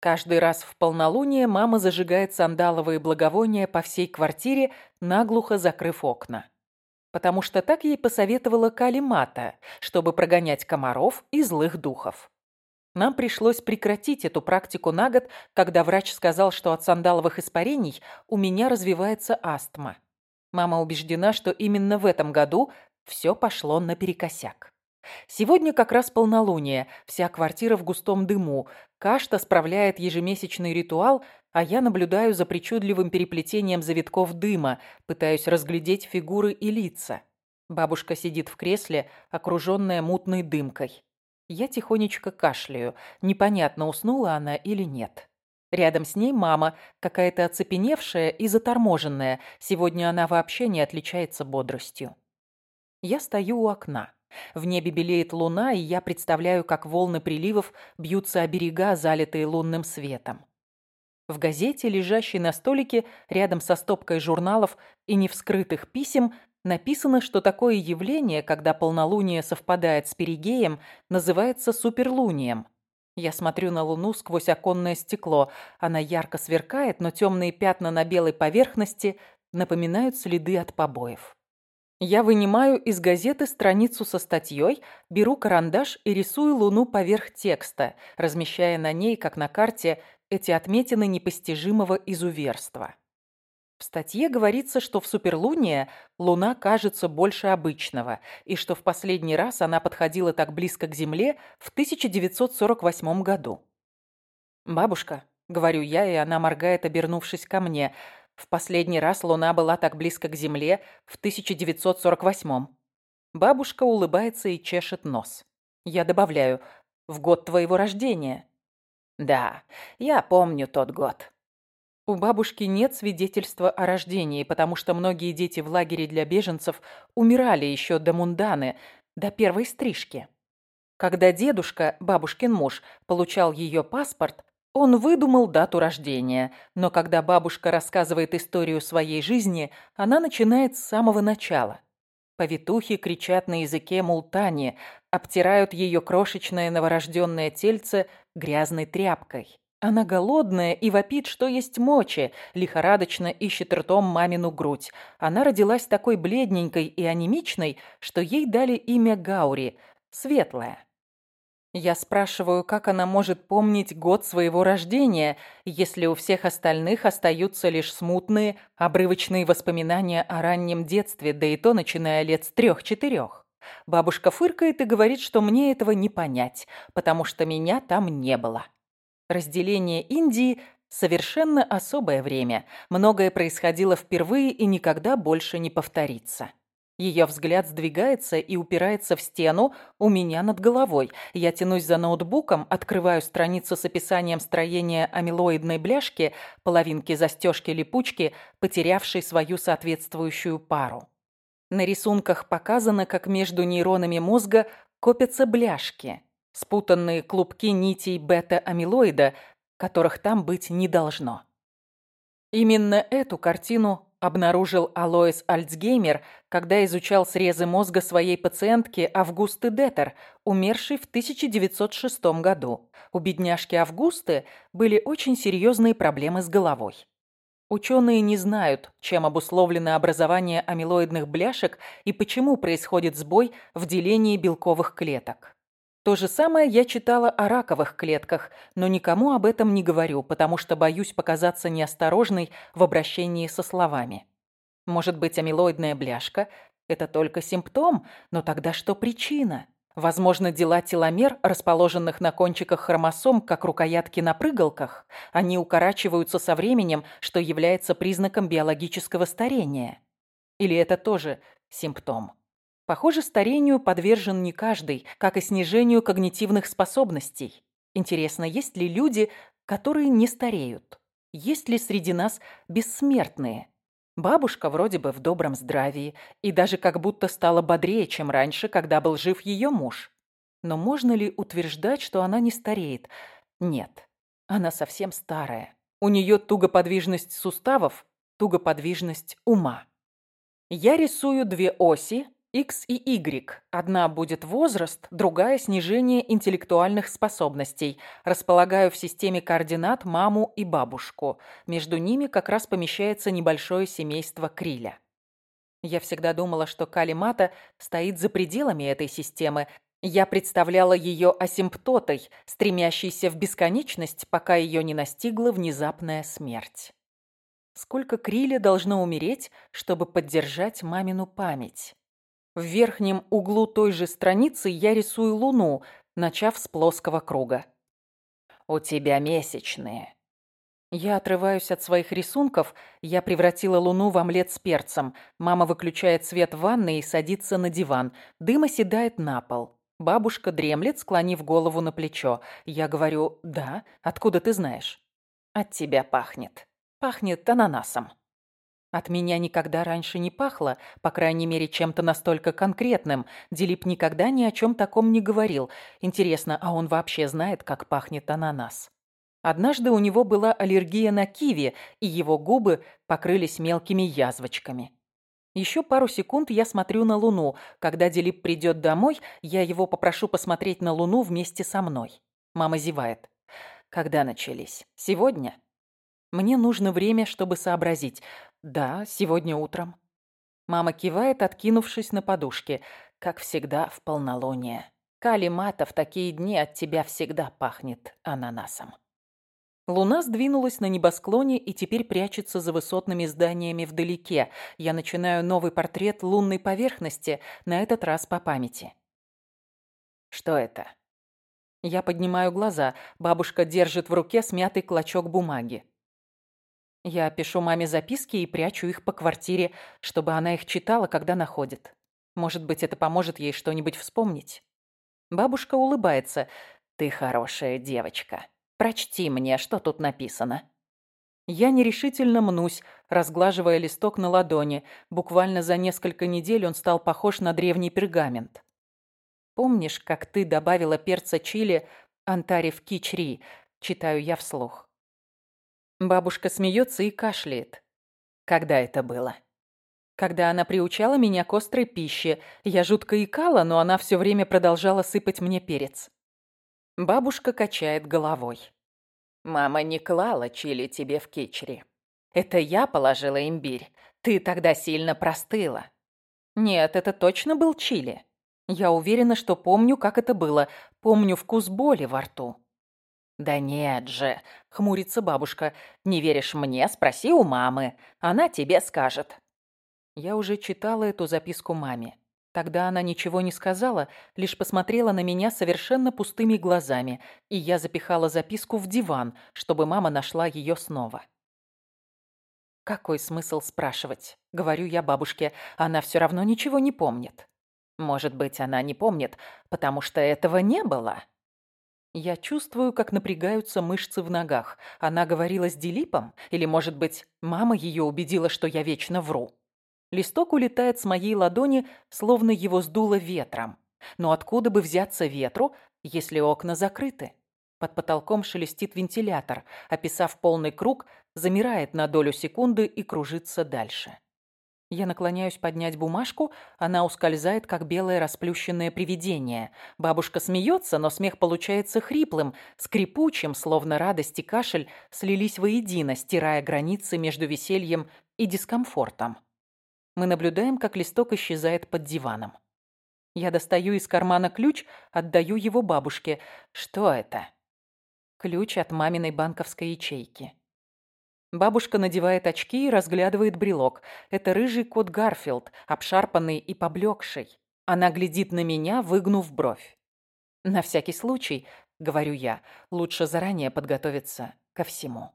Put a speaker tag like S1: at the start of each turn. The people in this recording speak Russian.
S1: Каждый раз в полнолуние мама зажигает сандаловые благовония по всей квартире, наглухо закрыв окна. Потому что так ей посоветовала Калимата, чтобы прогонять комаров и злых духов. Нам пришлось прекратить эту практику на год, когда врач сказал, что от сандаловых испарений у меня развивается астма. Мама убеждена, что именно в этом году все пошло наперекосяк. Сегодня как раз полнолуние, вся квартира в густом дыму. Кашта справляет ежемесячный ритуал, а я наблюдаю за причудливым переплетением завитков дыма, пытаюсь разглядеть фигуры и лица. Бабушка сидит в кресле, окруженная мутной дымкой. Я тихонечко кашляю. Непонятно, уснула она или нет. Рядом с ней мама, какая-то оцепеневшая и заторможенная. Сегодня она вообще не отличается бодростью. Я стою у окна. В небе белеет луна, и я представляю, как волны приливов бьются о берега, залитые лунным светом. В газете, лежащей на столике рядом со стопкой журналов и невскрытых писем, написано, что такое явление, когда полнолуние совпадает с перигеем, называется суперлунием. Я смотрю на луну сквозь оконное стекло. Она ярко сверкает, но темные пятна на белой поверхности напоминают следы от побоев. Я вынимаю из газеты страницу со статьей, беру карандаш и рисую луну поверх текста, размещая на ней, как на карте, эти отметины непостижимого изуверства. В статье говорится, что в суперлуние Луна кажется больше обычного, и что в последний раз она подходила так близко к Земле в 1948 году. «Бабушка», — говорю я, и она моргает, обернувшись ко мне, — в последний раз Луна была так близко к Земле в 1948-м. Бабушка улыбается и чешет нос. Я добавляю, в год твоего рождения. Да, я помню тот год. У бабушки нет свидетельства о рождении, потому что многие дети в лагере для беженцев умирали еще до Мунданы, до первой стрижки. Когда дедушка, бабушкин муж, получал ее паспорт, он выдумал дату рождения, но когда бабушка рассказывает историю своей жизни, она начинает с самого начала. Повитухи кричат на языке мултани, обтирают ее крошечное новорожденное тельце грязной тряпкой. Она голодная и вопит, что есть мочи, лихорадочно ищет ртом мамину грудь. Она родилась такой бледненькой и анемичной, что ей дали имя Гаури – Светлая. Я спрашиваю, как она может помнить год своего рождения, если у всех остальных остаются лишь смутные, обрывочные воспоминания о раннем детстве, да и то начиная лет с трех-четырех. Бабушка фыркает и говорит, что мне этого не понять, потому что меня там не было. Разделение Индии – совершенно особое время. Многое происходило впервые и никогда больше не повторится. Ее взгляд сдвигается и упирается в стену у меня над головой. Я тянусь за ноутбуком, открываю страницу с описанием строения амилоидной бляшки, половинки застежки липучки, потерявшей свою соответствующую пару. На рисунках показано, как между нейронами мозга копятся бляшки, спутанные клубки нитей бета-амилоида, которых там быть не должно. Именно эту картину обнаружил Алоис Альцгеймер, когда изучал срезы мозга своей пациентки Августы Детер, умершей в 1906 году. У бедняжки Августы были очень серьезные проблемы с головой. Ученые не знают, чем обусловлено образование амилоидных бляшек и почему происходит сбой в делении белковых клеток. То же самое я читала о раковых клетках, но никому об этом не говорю, потому что боюсь показаться неосторожной в обращении со словами. Может быть, амилоидная бляшка – это только симптом, но тогда что причина? Возможно, дела теломер, расположенных на кончиках хромосом, как рукоятки на прыгалках. Они укорачиваются со временем, что является признаком биологического старения. Или это тоже симптом? Похоже, старению подвержен не каждый, как и снижению когнитивных способностей. Интересно, есть ли люди, которые не стареют? Есть ли среди нас бессмертные? Бабушка вроде бы в добром здравии и даже как будто стала бодрее, чем раньше, когда был жив ее муж. Но можно ли утверждать, что она не стареет? Нет, она совсем старая. У нее тугоподвижность суставов, тугоподвижность ума. Я рисую две оси, X и Y. Одна будет возраст, другая – снижение интеллектуальных способностей. Располагаю в системе координат маму и бабушку. Между ними как раз помещается небольшое семейство Криля. Я всегда думала, что Калимата стоит за пределами этой системы. Я представляла ее асимптотой, стремящейся в бесконечность, пока ее не настигла внезапная смерть. Сколько Криля должно умереть, чтобы поддержать мамину память? В верхнем углу той же страницы я рисую луну, начав с плоского круга. «У тебя месячные». Я отрываюсь от своих рисунков. Я превратила луну в омлет с перцем. Мама выключает свет в ванной и садится на диван. Дым оседает на пол. Бабушка дремлет, склонив голову на плечо. Я говорю «Да, откуда ты знаешь?» «От тебя пахнет. Пахнет ананасом». От меня никогда раньше не пахло, по крайней мере, чем-то настолько конкретным. Дилип никогда ни о чем таком не говорил. Интересно, а он вообще знает, как пахнет ананас? Однажды у него была аллергия на киви, и его губы покрылись мелкими язвочками. Еще пару секунд я смотрю на Луну. Когда Дилип придет домой, я его попрошу посмотреть на Луну вместе со мной. Мама зевает. Когда начались? Сегодня? Мне нужно время, чтобы сообразить. Да, сегодня утром. Мама кивает, откинувшись на подушке. Как всегда, в полнолуние. Калимата в такие дни от тебя всегда пахнет ананасом. Луна сдвинулась на небосклоне и теперь прячется за высотными зданиями вдалеке. Я начинаю новый портрет лунной поверхности, на этот раз по памяти. Что это? Я поднимаю глаза. Бабушка держит в руке смятый клочок бумаги. Я пишу маме записки и прячу их по квартире, чтобы она их читала, когда находит. Может быть, это поможет ей что-нибудь вспомнить. Бабушка улыбается. «Ты хорошая девочка. Прочти мне, что тут написано». Я нерешительно мнусь, разглаживая листок на ладони. Буквально за несколько недель он стал похож на древний пергамент. «Помнишь, как ты добавила перца чили антари в кичри?» Читаю я вслух. Бабушка смеется и кашляет. Когда это было? Когда она приучала меня к острой пище. Я жутко икала, но она все время продолжала сыпать мне перец. Бабушка качает головой. «Мама не клала чили тебе в кичри. Это я положила имбирь. Ты тогда сильно простыла». «Нет, это точно был чили. Я уверена, что помню, как это было. Помню вкус боли во рту. «Да нет же», — хмурится бабушка. «Не веришь мне? Спроси у мамы. Она тебе скажет». Я уже читала эту записку маме. Тогда она ничего не сказала, лишь посмотрела на меня совершенно пустыми глазами, и я запихала записку в диван, чтобы мама нашла ее снова. «Какой смысл спрашивать?» — говорю я бабушке. «Она все равно ничего не помнит». «Может быть, она не помнит, потому что этого не было?» Я чувствую, как напрягаются мышцы в ногах. Она говорила с Дилипом? Или, может быть, мама ее убедила, что я вечно вру? Листок улетает с моей ладони, словно его сдуло ветром. Но откуда бы взяться ветру, если окна закрыты? Под потолком шелестит вентилятор, описав полный круг, замирает на долю секунды и кружится дальше. Я наклоняюсь поднять бумажку, она ускользает, как белое расплющенное привидение. Бабушка смеется, но смех получается хриплым, скрипучим, словно радость и кашель слились воедино, стирая границы между весельем и дискомфортом. Мы наблюдаем, как листок исчезает под диваном. Я достаю из кармана ключ, отдаю его бабушке. Что это? Ключ от маминой банковской ячейки. Бабушка надевает очки и разглядывает брелок. Это рыжий кот Гарфилд, обшарпанный и поблекший. Она глядит на меня, выгнув бровь. «На всякий случай», — говорю я, — «лучше заранее подготовиться ко всему».